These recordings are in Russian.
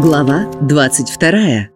Глава 22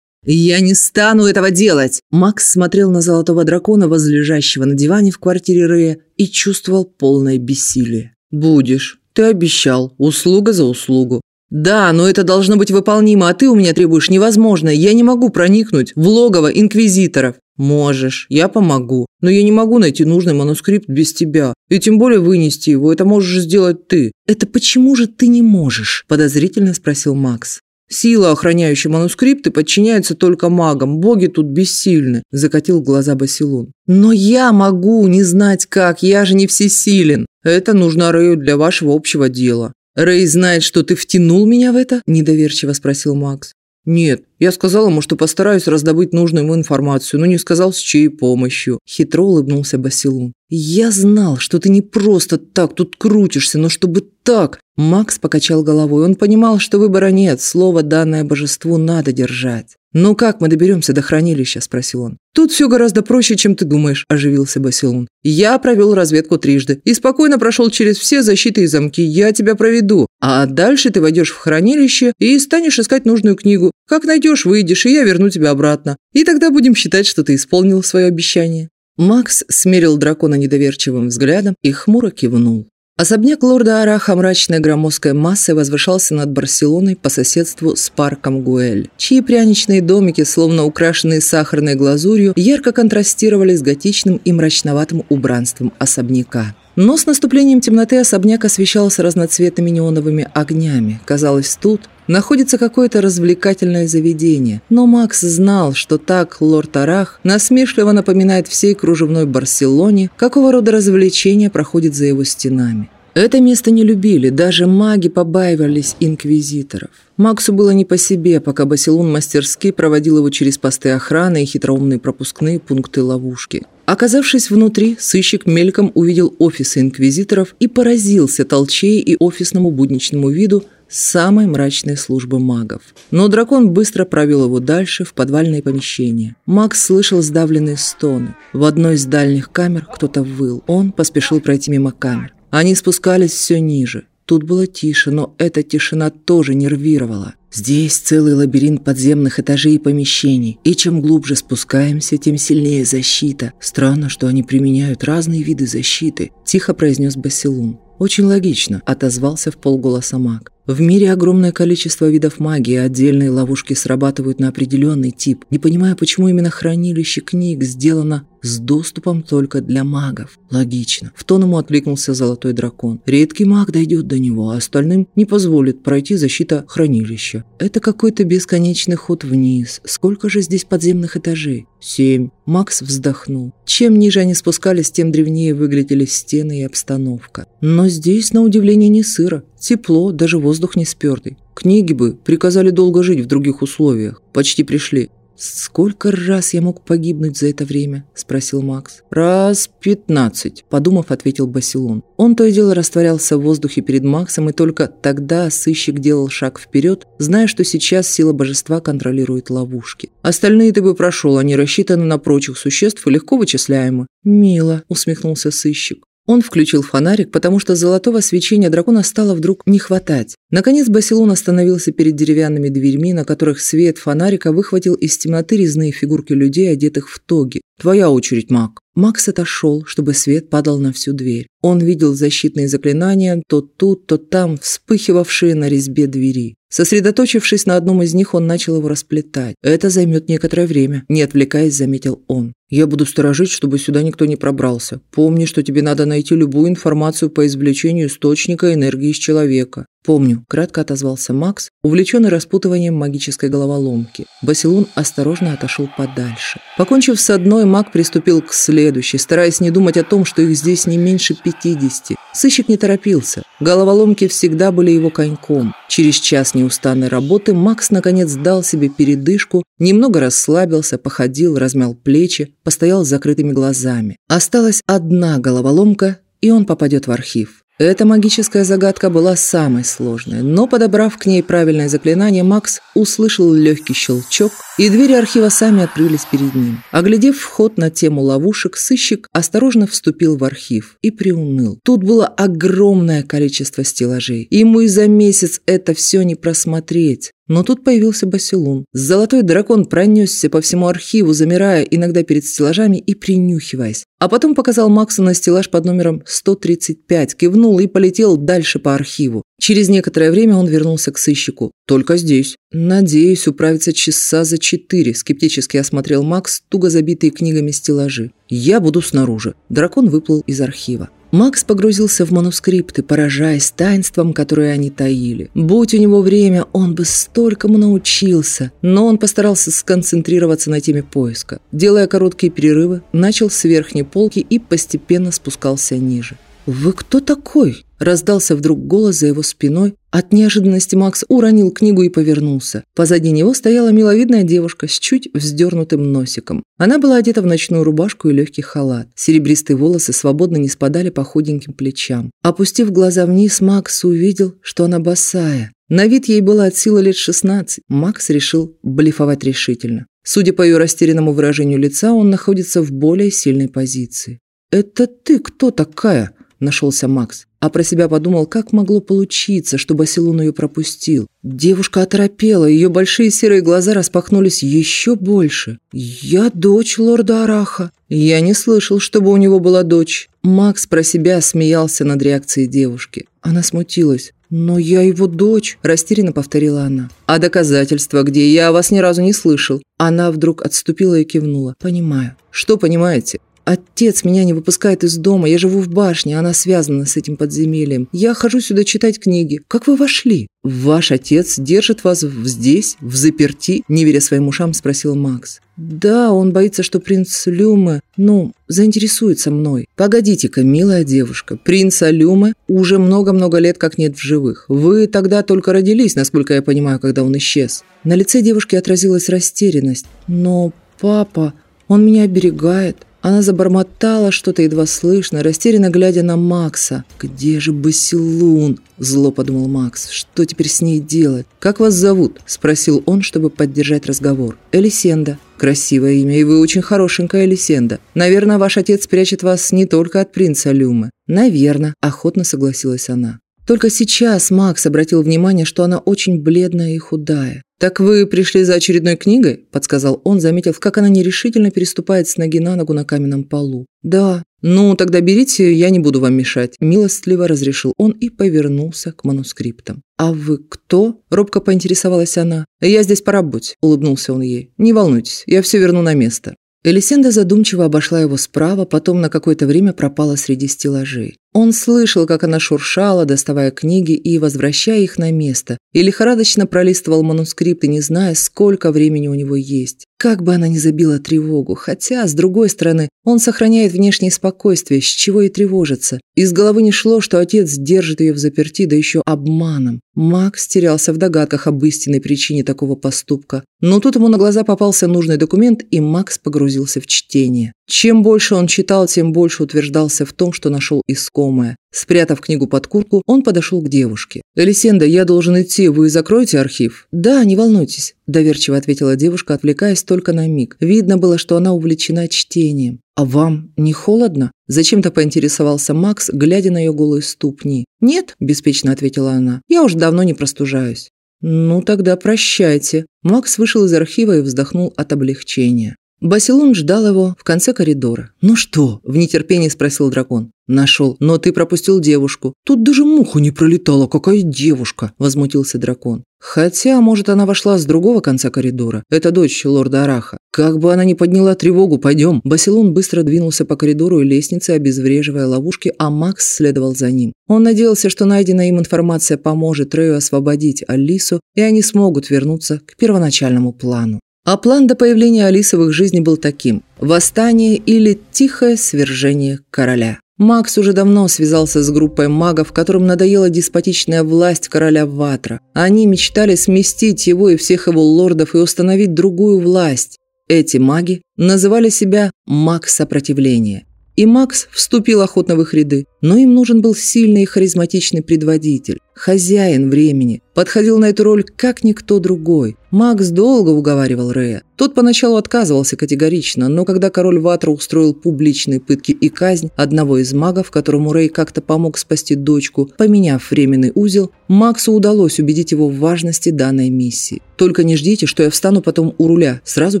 «Я не стану этого делать!» Макс смотрел на золотого дракона, возлежащего на диване в квартире Рэя, и чувствовал полное бессилие. «Будешь. Ты обещал. Услуга за услугу. «Да, но это должно быть выполнимо, а ты у меня требуешь невозможное. Я не могу проникнуть в логово инквизиторов». «Можешь, я помогу, но я не могу найти нужный манускрипт без тебя, и тем более вынести его, это можешь сделать ты». «Это почему же ты не можешь?» – подозрительно спросил Макс. «Сила, охраняющая манускрипты, подчиняется только магам, боги тут бессильны», – закатил глаза Басилун. «Но я могу не знать как, я же не всесилен. Это нужно Рэю для вашего общего дела». «Рэй знает, что ты втянул меня в это?» – недоверчиво спросил Макс. «Нет, я сказал ему, что постараюсь раздобыть нужную ему информацию, но не сказал, с чьей помощью». Хитро улыбнулся Басилун. «Я знал, что ты не просто так тут крутишься, но чтобы так...» Макс покачал головой. Он понимал, что выбора нет, слово, данное божеству, надо держать. «Ну как мы доберемся до хранилища?» – спросил он. «Тут все гораздо проще, чем ты думаешь», – оживился Басилун. «Я провел разведку трижды и спокойно прошел через все защиты и замки. Я тебя проведу. А дальше ты войдешь в хранилище и станешь искать нужную книгу. Как найдешь, выйдешь, и я верну тебя обратно. И тогда будем считать, что ты исполнил свое обещание». Макс смерил дракона недоверчивым взглядом и хмуро кивнул. Особняк лорда Араха мрачной громоздкой массой возвышался над Барселоной по соседству с парком Гуэль, чьи пряничные домики, словно украшенные сахарной глазурью, ярко контрастировали с готичным и мрачноватым убранством особняка. Но с наступлением темноты особняк освещался разноцветными неоновыми огнями. Казалось, тут находится какое-то развлекательное заведение. Но Макс знал, что так лорд Арах насмешливо напоминает всей кружевной Барселоне, какого рода развлечения проходит за его стенами. Это место не любили, даже маги побаивались инквизиторов. Максу было не по себе, пока Басилун мастерски проводил его через посты охраны и хитроумные пропускные пункты ловушки. Оказавшись внутри, сыщик мельком увидел офисы инквизиторов и поразился толчей и офисному будничному виду самой мрачной службы магов. Но дракон быстро провел его дальше, в подвальное помещение. Макс слышал сдавленные стоны. В одной из дальних камер кто-то выл. Он поспешил пройти мимо камер. Они спускались все ниже. Тут было тише, но эта тишина тоже нервировала. Здесь целый лабиринт подземных этажей и помещений, и чем глубже спускаемся, тем сильнее защита. Странно, что они применяют разные виды защиты, тихо произнес Басилун. Очень логично, отозвался в полголоса маг. В мире огромное количество видов магии, отдельные ловушки срабатывают на определенный тип. Не понимая, почему именно хранилище книг сделано с доступом только для магов. Логично. В тон ему откликнулся золотой дракон. Редкий маг дойдет до него, а остальным не позволит пройти защита хранилища. Это какой-то бесконечный ход вниз. Сколько же здесь подземных этажей? Семь. Макс вздохнул. Чем ниже они спускались, тем древнее выглядели стены и обстановка. Но здесь, на удивление, не сыро. Тепло, даже воздух не спертый. Книги бы приказали долго жить в других условиях. Почти пришли. «Сколько раз я мог погибнуть за это время?» – спросил Макс. «Раз пятнадцать», – подумав, ответил Басилон. Он то и дело растворялся в воздухе перед Максом, и только тогда сыщик делал шаг вперед, зная, что сейчас сила божества контролирует ловушки. «Остальные ты бы прошел, они рассчитаны на прочих существ и легко вычисляемы». «Мило», – усмехнулся сыщик. Он включил фонарик, потому что золотого свечения дракона стало вдруг не хватать. Наконец Басилон остановился перед деревянными дверьми, на которых свет фонарика выхватил из темноты резные фигурки людей, одетых в тоги. «Твоя очередь, маг». Макс отошел, чтобы свет падал на всю дверь. Он видел защитные заклинания, то тут, то там, вспыхивавшие на резьбе двери. Сосредоточившись на одном из них, он начал его расплетать. «Это займет некоторое время», – не отвлекаясь, заметил он. «Я буду сторожить, чтобы сюда никто не пробрался. Помни, что тебе надо найти любую информацию по извлечению источника энергии из человека. «Помню», – кратко отозвался Макс, увлеченный распутыванием магической головоломки. Басилун осторожно отошел подальше. Покончив с одной, маг приступил к следующей, стараясь не думать о том, что их здесь не меньше пятидесяти. Сыщик не торопился. Головоломки всегда были его коньком. Через час неустанной работы Макс наконец дал себе передышку, немного расслабился, походил, размял плечи, постоял с закрытыми глазами. Осталась одна головоломка, и он попадет в архив. Эта магическая загадка была самой сложной, но, подобрав к ней правильное заклинание, Макс услышал легкий щелчок, и двери архива сами открылись перед ним. Оглядев вход на тему ловушек, сыщик осторожно вступил в архив и приуныл. Тут было огромное количество стеллажей, ему и за месяц это все не просмотреть. Но тут появился Басилун. Золотой дракон пронесся по всему архиву, замирая иногда перед стеллажами и принюхиваясь. А потом показал Максу на стеллаж под номером 135, кивнул и полетел дальше по архиву. Через некоторое время он вернулся к сыщику. «Только здесь. Надеюсь, управиться часа за четыре», – скептически осмотрел Макс туго забитые книгами стеллажи. «Я буду снаружи». Дракон выплыл из архива. Макс погрузился в манускрипты, поражаясь таинствам, которые они таили. Будь у него время, он бы столькому научился, но он постарался сконцентрироваться на теме поиска. Делая короткие перерывы, начал с верхней полки и постепенно спускался ниже. «Вы кто такой?» – раздался вдруг голос за его спиной. От неожиданности Макс уронил книгу и повернулся. Позади него стояла миловидная девушка с чуть вздернутым носиком. Она была одета в ночную рубашку и легкий халат. Серебристые волосы свободно не спадали по худеньким плечам. Опустив глаза вниз, Макс увидел, что она босая. На вид ей было от силы лет 16. Макс решил блефовать решительно. Судя по ее растерянному выражению лица, он находится в более сильной позиции. «Это ты кто такая?» Нашелся Макс. А про себя подумал, как могло получиться, что Басилун ее пропустил. Девушка оторопела, ее большие серые глаза распахнулись еще больше. «Я дочь лорда Араха». Я не слышал, чтобы у него была дочь. Макс про себя смеялся над реакцией девушки. Она смутилась. «Но я его дочь», – растерянно повторила она. «А доказательства где? Я вас ни разу не слышал». Она вдруг отступила и кивнула. «Понимаю». «Что понимаете?» Отец меня не выпускает из дома, я живу в башне, она связана с этим подземельем. Я хожу сюда читать книги. Как вы вошли? Ваш отец держит вас здесь, в заперти? Не веря своим ушам, спросил Макс. Да, он боится, что принц Люме, ну, заинтересуется мной. Погодите-ка, милая девушка, принца Люме уже много-много лет как нет в живых. Вы тогда только родились, насколько я понимаю, когда он исчез. На лице девушки отразилась растерянность. Но папа, он меня оберегает. Она забормотала что-то едва слышно, растерянно глядя на Макса. «Где же Басилун?» – зло подумал Макс. «Что теперь с ней делать? Как вас зовут?» – спросил он, чтобы поддержать разговор. «Элисенда». «Красивое имя, и вы очень хорошенькая Элисенда. Наверное, ваш отец прячет вас не только от принца Люмы». «Наверное», – охотно согласилась она. Только сейчас Макс обратил внимание, что она очень бледная и худая. «Так вы пришли за очередной книгой?» – подсказал он, заметив, как она нерешительно переступает с ноги на ногу на каменном полу. «Да». «Ну, тогда берите, я не буду вам мешать», – милостливо разрешил он и повернулся к манускриптам. «А вы кто?» – робко поинтересовалась она. «Я здесь по работе», – улыбнулся он ей. «Не волнуйтесь, я все верну на место». Элисенда задумчиво обошла его справа, потом на какое-то время пропала среди стеллажей. Он слышал, как она шуршала, доставая книги и возвращая их на место, и лихорадочно пролистывал манускрипты, не зная, сколько времени у него есть. Как бы она ни забила тревогу, хотя, с другой стороны, он сохраняет внешнее спокойствие, с чего и тревожится. Из головы не шло, что отец держит ее в заперти, да еще обманом. Макс терялся в догадках об истинной причине такого поступка. Но тут ему на глаза попался нужный документ, и Макс погрузился в чтение. Чем больше он читал, тем больше утверждался в том, что нашел искомое. Спрятав книгу под куртку, он подошел к девушке. «Элисенда, я должен идти, вы закроете архив?» «Да, не волнуйтесь», – доверчиво ответила девушка, отвлекаясь только на миг. Видно было, что она увлечена чтением. «А вам не холодно?» – зачем-то поинтересовался Макс, глядя на ее голые ступни. «Нет», – беспечно ответила она, – «я уж давно не простужаюсь». «Ну тогда прощайте». Макс вышел из архива и вздохнул от облегчения. Басилун ждал его в конце коридора. «Ну что?» – в нетерпении спросил дракон. «Нашел. Но ты пропустил девушку». «Тут даже муха не пролетала. Какая девушка?» – возмутился дракон. «Хотя, может, она вошла с другого конца коридора. Это дочь лорда Араха. Как бы она ни подняла тревогу, пойдем». Басилун быстро двинулся по коридору и лестнице, обезвреживая ловушки, а Макс следовал за ним. Он надеялся, что найденная им информация поможет Рэю освободить Алису, и они смогут вернуться к первоначальному плану. А план до появления Алисы в их жизни был таким – восстание или тихое свержение короля. Макс уже давно связался с группой магов, которым надоела деспотичная власть короля Ватра. Они мечтали сместить его и всех его лордов и установить другую власть. Эти маги называли себя «маг сопротивления». И Макс вступил охотно в их ряды, но им нужен был сильный и харизматичный предводитель, хозяин времени, подходил на эту роль как никто другой. Макс долго уговаривал Рэя. Тот поначалу отказывался категорично, но когда король Ватра устроил публичные пытки и казнь одного из магов, которому Рэй как-то помог спасти дочку, поменяв временный узел, Максу удалось убедить его в важности данной миссии. «Только не ждите, что я встану потом у руля», – сразу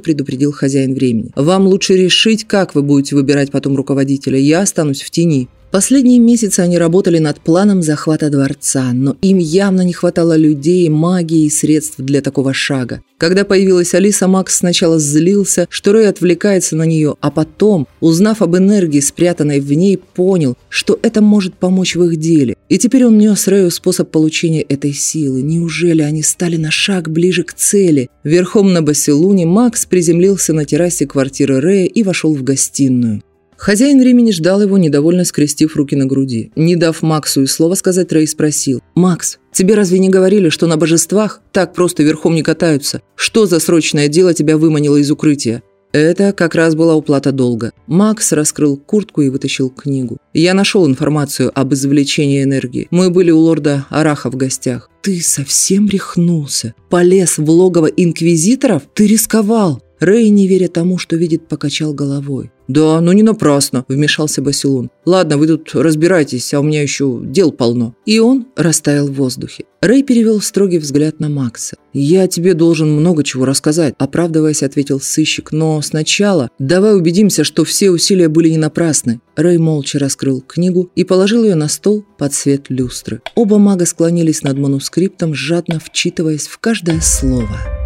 предупредил хозяин времени. «Вам лучше решить, как вы будете выбирать потом руководителя. Я останусь в тени». Последние месяцы они работали над планом захвата дворца, но им явно не хватало людей, магии и средств для такого шага. Когда появилась Алиса, Макс сначала злился, что Рэй отвлекается на нее, а потом, узнав об энергии, спрятанной в ней, понял, что это может помочь в их деле. И теперь он нес Рэю способ получения этой силы. Неужели они стали на шаг ближе к цели? Верхом на Басилуне Макс приземлился на террасе квартиры Рэя и вошел в гостиную. Хозяин времени ждал его, недовольно скрестив руки на груди. Не дав Максу и слова сказать, Рэй спросил. «Макс, тебе разве не говорили, что на божествах так просто верхом не катаются? Что за срочное дело тебя выманило из укрытия?» Это как раз была уплата долга. Макс раскрыл куртку и вытащил книгу. Я нашел информацию об извлечении энергии. Мы были у лорда Араха в гостях. Ты совсем рехнулся? Полез в логово инквизиторов? Ты рисковал? Рэй, не веря тому, что видит, покачал головой. «Да, но не напрасно», – вмешался Басилун. «Ладно, вы тут разбирайтесь, а у меня еще дел полно». И он растаял в воздухе. Рэй перевел строгий взгляд на Макса. «Я тебе должен много чего рассказать», – оправдываясь, ответил сыщик. «Но сначала давай убедимся, что все усилия были не напрасны». Рэй молча раскрыл книгу и положил ее на стол под свет люстры. Оба мага склонились над манускриптом, жадно вчитываясь в каждое слово.